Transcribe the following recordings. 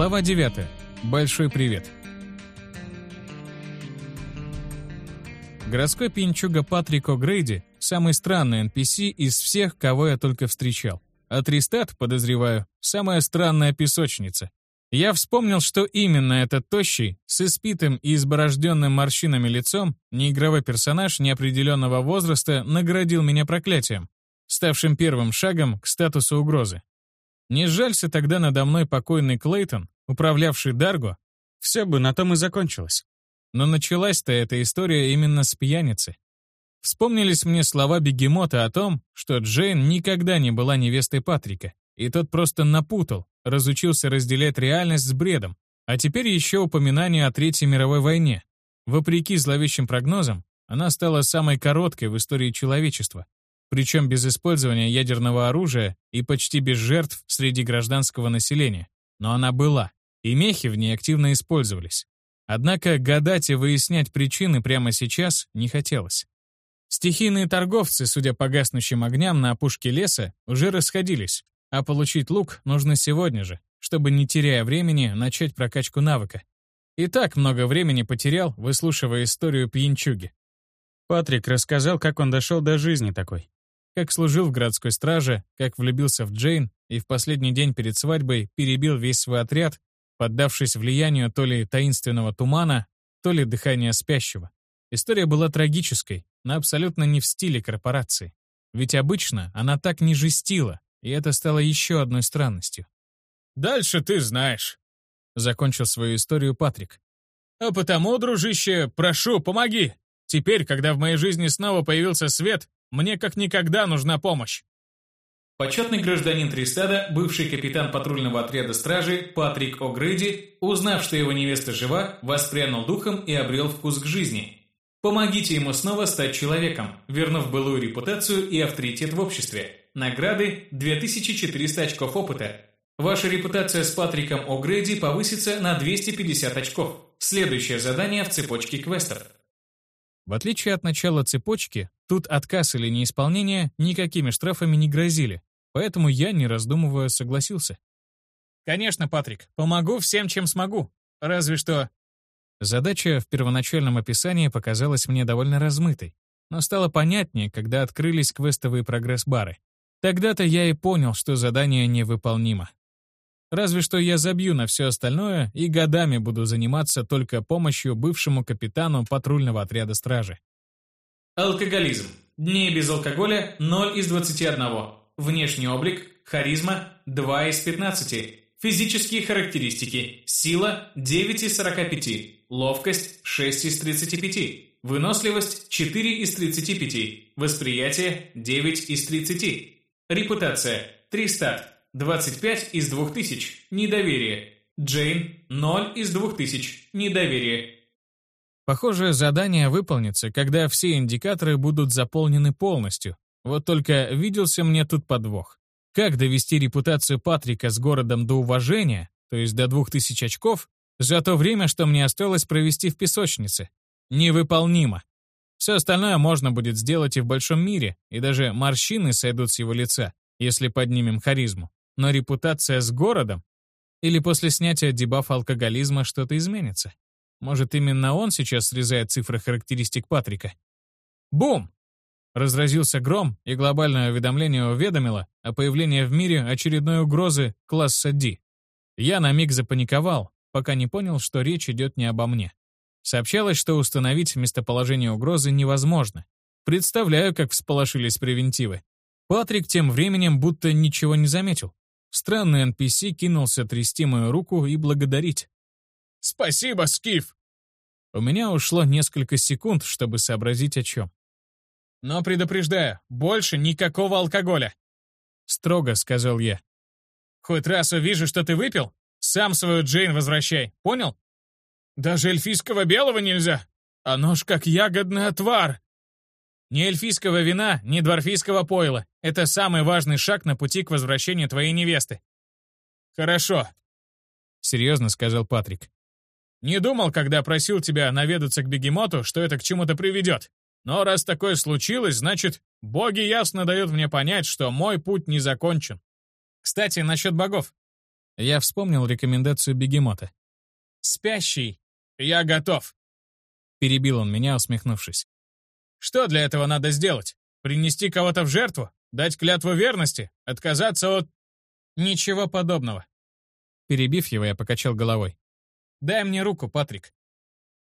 Глава 9. Большой привет. Городской пинчуга Патрик О'Грейди — самый странный NPC из всех, кого я только встречал. А Тристат, подозреваю, самая странная песочница. Я вспомнил, что именно этот тощий, с испитым и изборожденным морщинами лицом, неигровой персонаж неопределенного возраста наградил меня проклятием, ставшим первым шагом к статусу угрозы. Не сжалься тогда надо мной покойный Клейтон, управлявший Дарго, все бы на том и закончилось. Но началась-то эта история именно с пьяницы. Вспомнились мне слова бегемота о том, что Джейн никогда не была невестой Патрика, и тот просто напутал, разучился разделять реальность с бредом, а теперь еще упоминание о Третьей мировой войне. Вопреки зловещим прогнозам, она стала самой короткой в истории человечества, причем без использования ядерного оружия и почти без жертв среди гражданского населения. Но она была, и мехи в ней активно использовались. Однако гадать и выяснять причины прямо сейчас не хотелось. Стихийные торговцы, судя по гаснущим огням на опушке леса, уже расходились, а получить лук нужно сегодня же, чтобы, не теряя времени, начать прокачку навыка. И так много времени потерял, выслушивая историю пьянчуги. Патрик рассказал, как он дошел до жизни такой. Как служил в городской страже, как влюбился в Джейн и в последний день перед свадьбой перебил весь свой отряд, поддавшись влиянию то ли таинственного тумана, то ли дыхания спящего. История была трагической, но абсолютно не в стиле корпорации. Ведь обычно она так не жестила, и это стало еще одной странностью. «Дальше ты знаешь», — закончил свою историю Патрик. «А потому, дружище, прошу, помоги. Теперь, когда в моей жизни снова появился свет, мне как никогда нужна помощь. Почетный гражданин Тристада, бывший капитан патрульного отряда стражи Патрик О'Грейди, узнав, что его невеста жива, воспрянул духом и обрел вкус к жизни. Помогите ему снова стать человеком, вернув былую репутацию и авторитет в обществе. Награды 2400 очков опыта. Ваша репутация с Патриком О'Грейди повысится на 250 очков. Следующее задание в цепочке квестов. В отличие от начала цепочки, тут отказ или неисполнение никакими штрафами не грозили, Поэтому я, не раздумывая, согласился. «Конечно, Патрик, помогу всем, чем смогу. Разве что...» Задача в первоначальном описании показалась мне довольно размытой, но стало понятнее, когда открылись квестовые прогресс-бары. Тогда-то я и понял, что задание невыполнимо. Разве что я забью на все остальное и годами буду заниматься только помощью бывшему капитану патрульного отряда стражи. Алкоголизм. Дней без алкоголя 0 из 21. Внешний облик, харизма 2 из 15. Физические характеристики. Сила 9 из 45. Ловкость 6 из 35. Выносливость 4 из 35. Восприятие 9 из 30. Репутация 3 стат 25 из 2000. Недоверие. Джейн 0 из 2000. Недоверие. Похоже, задание выполнится, когда все индикаторы будут заполнены полностью, вот только виделся мне тут подвох. Как довести репутацию Патрика с городом до уважения, то есть до двух тысяч очков, за то время, что мне осталось провести в песочнице? Невыполнимо. Все остальное можно будет сделать и в большом мире, и даже морщины сойдут с его лица, если поднимем харизму. Но репутация с городом? Или после снятия дебафа алкоголизма что-то изменится? Может, именно он сейчас срезает цифры характеристик Патрика? Бум! Разразился гром, и глобальное уведомление уведомило о появлении в мире очередной угрозы класса D. Я на миг запаниковал, пока не понял, что речь идет не обо мне. Сообщалось, что установить местоположение угрозы невозможно. Представляю, как всполошились превентивы. Патрик тем временем будто ничего не заметил. Странный NPC кинулся трясти мою руку и благодарить. «Спасибо, Скиф!» У меня ушло несколько секунд, чтобы сообразить о чем. Но предупреждаю, больше никакого алкоголя. Строго сказал я. Хоть раз увижу, что ты выпил, сам свою Джейн возвращай, понял? Даже эльфийского белого нельзя. Оно ж как ягодный отвар. Ни эльфийского вина, ни дворфийского пойла. Это самый важный шаг на пути к возвращению твоей невесты. Хорошо. Серьезно сказал Патрик. Не думал, когда просил тебя наведаться к бегемоту, что это к чему-то приведет. Но раз такое случилось, значит, боги ясно дают мне понять, что мой путь не закончен. Кстати, насчет богов. Я вспомнил рекомендацию бегемота. «Спящий. Я готов», — перебил он меня, усмехнувшись. «Что для этого надо сделать? Принести кого-то в жертву? Дать клятву верности? Отказаться от...» «Ничего подобного». Перебив его, я покачал головой. «Дай мне руку, Патрик».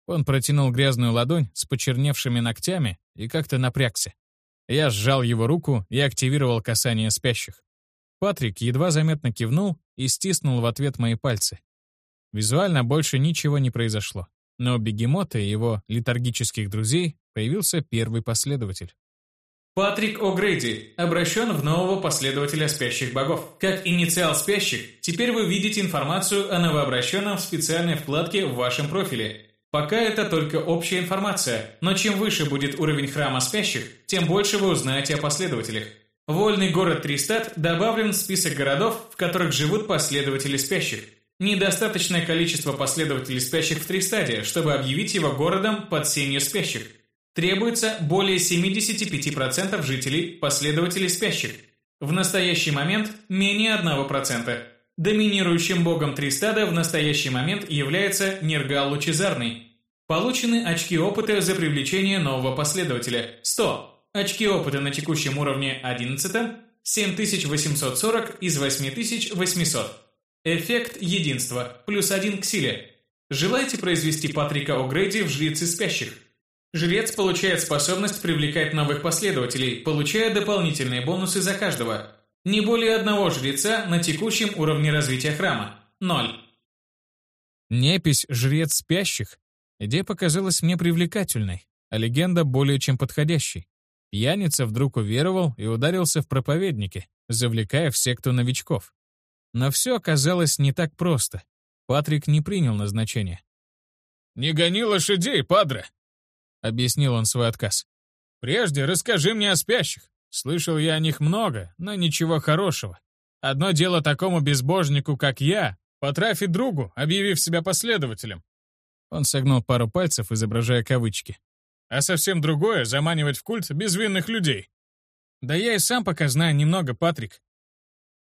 Он протянул грязную ладонь с почерневшими ногтями и как-то напрягся. Я сжал его руку и активировал касание спящих. Патрик едва заметно кивнул и стиснул в ответ мои пальцы. Визуально больше ничего не произошло, но у бегемота и его летаргических друзей появился первый последователь. Патрик О'Грейди обращен в нового последователя спящих богов. Как инициал спящих, теперь вы видите информацию о новообращенном в специальной вкладке в вашем профиле. Пока это только общая информация, но чем выше будет уровень храма спящих, тем больше вы узнаете о последователях. Вольный город Тристат добавлен в список городов, в которых живут последователи спящих. Недостаточное количество последователей спящих в Тристаде, чтобы объявить его городом под сенью спящих. Требуется более 75% жителей, последователей спящих. В настоящий момент менее 1%. Доминирующим богом Тристада в настоящий момент является Нергал Лучезарный. Получены очки опыта за привлечение нового последователя – 100. Очки опыта на текущем уровне 11 – 7840 из 8800. Эффект единства – плюс один к силе. Желаете произвести Патрика О'Грейди в жрицы спящих? Жрец получает способность привлекать новых последователей, получая дополнительные бонусы за каждого. Не более одного жреца на текущем уровне развития храма. Ноль. Непись «Жрец спящих» идея показалась мне привлекательной, а легенда более чем подходящей. Пьяница вдруг уверовал и ударился в проповедники, завлекая в секту новичков. Но все оказалось не так просто. Патрик не принял назначение. «Не гони лошадей, падре!» — объяснил он свой отказ. «Прежде расскажи мне о спящих. Слышал я о них много, но ничего хорошего. Одно дело такому безбожнику, как я, потрафить другу, объявив себя последователем». Он согнул пару пальцев, изображая кавычки. «А совсем другое — заманивать в культ безвинных людей». «Да я и сам пока знаю немного, Патрик».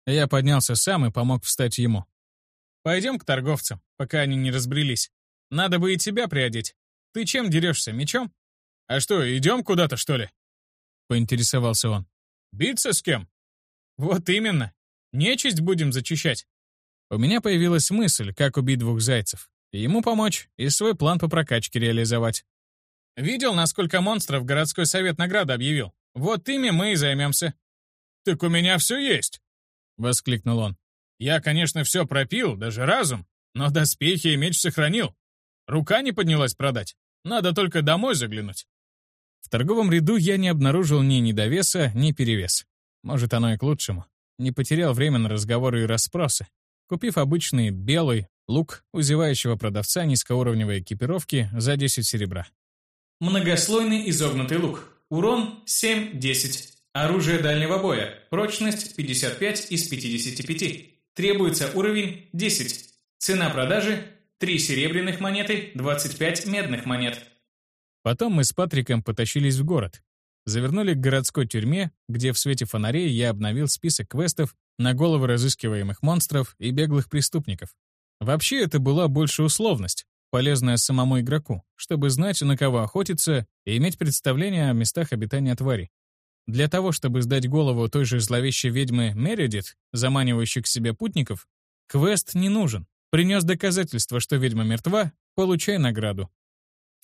Я поднялся сам и помог встать ему. «Пойдем к торговцам, пока они не разбрелись. Надо бы и тебя приодеть. Ты чем дерешься, мечом? А что, идем куда-то, что ли?» Поинтересовался он. «Биться с кем?» «Вот именно. Нечисть будем зачищать». У меня появилась мысль, как убить двух зайцев. Ему помочь, и свой план по прокачке реализовать. «Видел, насколько монстров городской совет награды объявил? Вот ими мы и займемся». «Так у меня все есть», — воскликнул он. «Я, конечно, все пропил, даже разум, но доспехи и меч сохранил. Рука не поднялась продать. Надо только домой заглянуть. Торговом ряду я не обнаружил ни недовеса, ни перевес. Может, оно и к лучшему. Не потерял время на разговоры и расспросы. Купив обычный белый лук у зевающего продавца низкоуровневой экипировки за 10 серебра. Многослойный изогнутый лук. Урон 7-10. Оружие дальнего боя. Прочность 55 из 55. Требуется уровень 10. Цена продажи 3 серебряных монеты, 25 медных монет. Потом мы с Патриком потащились в город. Завернули к городской тюрьме, где в свете фонарей я обновил список квестов на головы разыскиваемых монстров и беглых преступников. Вообще, это была больше условность, полезная самому игроку, чтобы знать, на кого охотиться, и иметь представление о местах обитания твари. Для того, чтобы сдать голову той же зловещей ведьмы Мередит, заманивающей к себе путников, квест не нужен. Принес доказательство, что ведьма мертва, получай награду.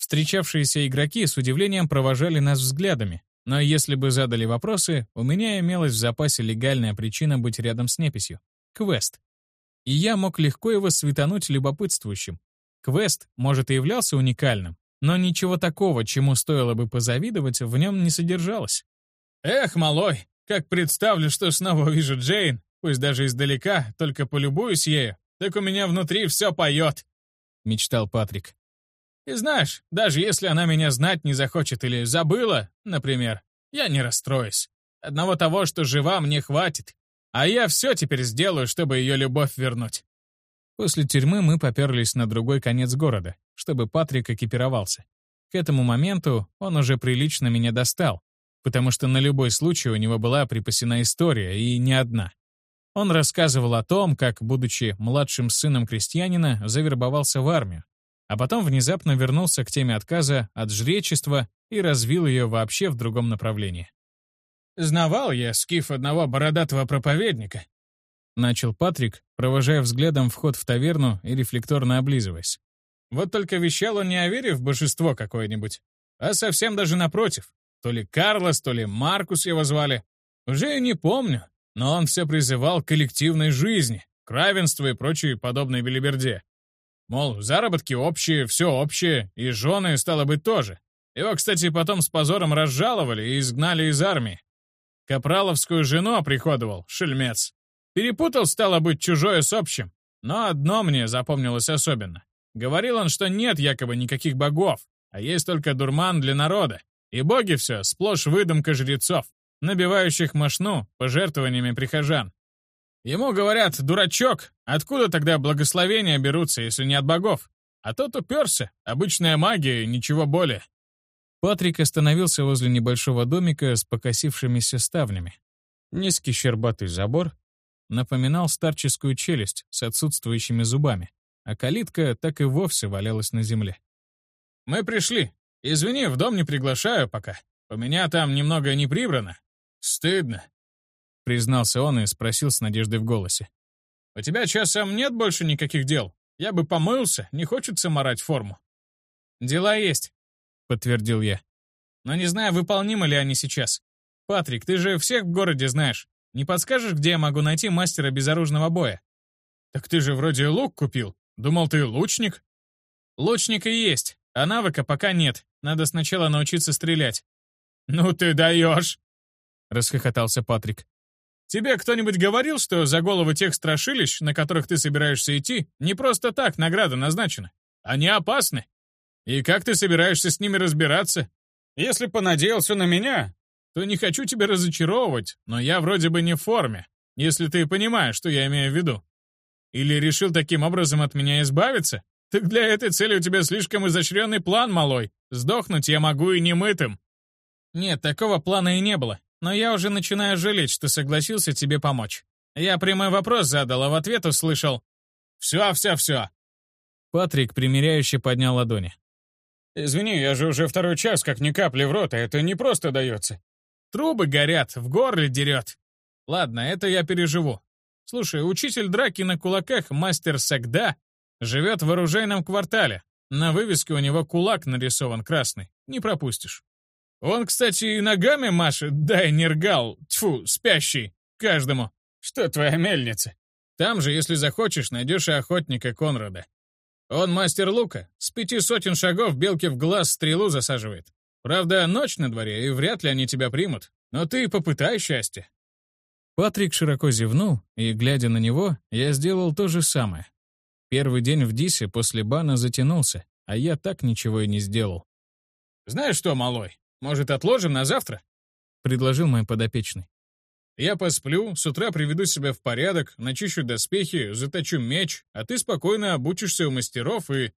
Встречавшиеся игроки с удивлением провожали нас взглядами, но если бы задали вопросы, у меня имелась в запасе легальная причина быть рядом с неписью — квест. И я мог легко его светануть любопытствующим. Квест, может, и являлся уникальным, но ничего такого, чему стоило бы позавидовать, в нем не содержалось. «Эх, малой, как представлю, что снова увижу Джейн, пусть даже издалека, только полюбуюсь ею, так у меня внутри все поет», — мечтал Патрик. «И знаешь, даже если она меня знать не захочет или забыла, например, я не расстроюсь. Одного того, что жива, мне хватит. А я все теперь сделаю, чтобы ее любовь вернуть». После тюрьмы мы поперлись на другой конец города, чтобы Патрик экипировался. К этому моменту он уже прилично меня достал, потому что на любой случай у него была припасена история, и не одна. Он рассказывал о том, как, будучи младшим сыном крестьянина, завербовался в армию, а потом внезапно вернулся к теме отказа от жречества и развил ее вообще в другом направлении. «Знавал я скиф одного бородатого проповедника», — начал Патрик, провожая взглядом вход в таверну и рефлекторно облизываясь. «Вот только вещал он не о вере в божество какое-нибудь, а совсем даже напротив. То ли Карлос, то ли Маркус его звали. Уже и не помню, но он все призывал к коллективной жизни, к равенству и прочей подобной белиберде. Мол, заработки общие, все общее, и жены, стало быть, тоже. Его, кстати, потом с позором разжаловали и изгнали из армии. Капраловскую жену оприходовал, шельмец. Перепутал, стало быть, чужое с общим. Но одно мне запомнилось особенно. Говорил он, что нет якобы никаких богов, а есть только дурман для народа. И боги все, сплошь выдумка жрецов, набивающих мошну пожертвованиями прихожан. Ему говорят, дурачок, откуда тогда благословения берутся, если не от богов? А тот уперся, обычная магия ничего более. Патрик остановился возле небольшого домика с покосившимися ставнями. Низкий щербатый забор напоминал старческую челюсть с отсутствующими зубами, а калитка так и вовсе валялась на земле. «Мы пришли. Извини, в дом не приглашаю пока. У меня там немного не прибрано. Стыдно», — признался он и спросил с надеждой в голосе. «У тебя часом нет больше никаких дел? Я бы помылся, не хочется морать форму». «Дела есть», подтвердил я. «Но не знаю, выполнимы ли они сейчас. Патрик, ты же всех в городе знаешь. Не подскажешь, где я могу найти мастера безоружного боя?» «Так ты же вроде лук купил. Думал, ты лучник?» «Лучник и есть, а навыка пока нет. Надо сначала научиться стрелять». «Ну ты даешь!» — расхохотался Патрик. «Тебе кто-нибудь говорил, что за головы тех страшилищ, на которых ты собираешься идти, не просто так награда назначена? Они опасны. И как ты собираешься с ними разбираться? Если понадеялся на меня, то не хочу тебя разочаровывать, но я вроде бы не в форме, если ты понимаешь, что я имею в виду. Или решил таким образом от меня избавиться? Так для этой цели у тебя слишком изощренный план, малой. Сдохнуть я могу и немытым. Нет, такого плана и не было. Но я уже начинаю жалеть, что согласился тебе помочь. Я прямой вопрос задал, а в ответ услышал «Все, все, все». Патрик примиряюще поднял ладони. Извини, я же уже второй час как ни капли в рот, а это не просто дается. Трубы горят, в горле дерет. Ладно, это я переживу. Слушай, учитель драки на кулаках, мастер Сагда, живет в оружейном квартале. На вывеске у него кулак нарисован красный. Не пропустишь. Он, кстати, и ногами машет, дай нергал, тьфу, спящий, каждому. Что твоя мельница? Там же, если захочешь, найдешь и охотника Конрада. Он мастер лука, с пяти сотен шагов белки в глаз стрелу засаживает. Правда, ночь на дворе, и вряд ли они тебя примут. Но ты попытай счастье. Патрик широко зевнул, и, глядя на него, я сделал то же самое. Первый день в Дисе после бана затянулся, а я так ничего и не сделал. «Знаешь что, малой, может, отложим на завтра?» — предложил мой подопечный. Я посплю, с утра приведу себя в порядок, начищу доспехи, заточу меч, а ты спокойно обучишься у мастеров и...»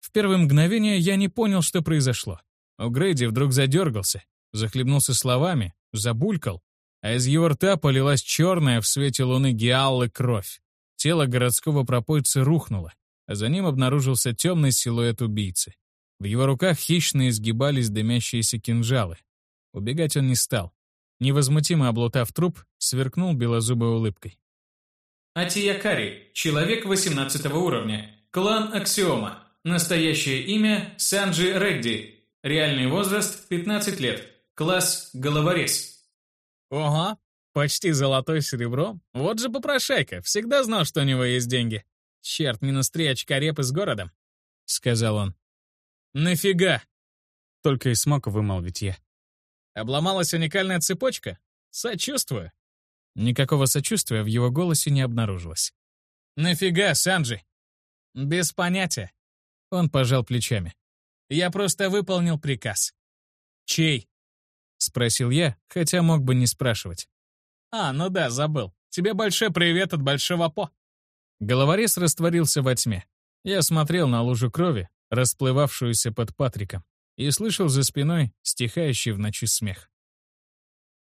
В первое мгновение я не понял, что произошло. У Грейди вдруг задергался, захлебнулся словами, забулькал, а из его рта полилась черная в свете луны гиаллы кровь. Тело городского пропойца рухнуло, а за ним обнаружился темный силуэт убийцы. В его руках хищно изгибались дымящиеся кинжалы. Убегать он не стал. Невозмутимо облутав труп, сверкнул белозубой улыбкой. Атиякари, человек 18 уровня, клан Аксиома, настоящее имя Санджи Редди, реальный возраст 15 лет, класс Головорез. Ого, почти золотой серебро. Вот же попрошайка, всегда знал, что у него есть деньги. Черт, минус три очка репы с городом, сказал он. Нафига? Только и смог вымолвить я. Обломалась уникальная цепочка? Сочувствую. Никакого сочувствия в его голосе не обнаружилось. «Нафига, Санджи?» «Без понятия». Он пожал плечами. «Я просто выполнил приказ». «Чей?» — спросил я, хотя мог бы не спрашивать. «А, ну да, забыл. Тебе большой привет от Большого По». Головорез растворился во тьме. Я смотрел на лужу крови, расплывавшуюся под Патриком и слышал за спиной стихающий в ночи смех.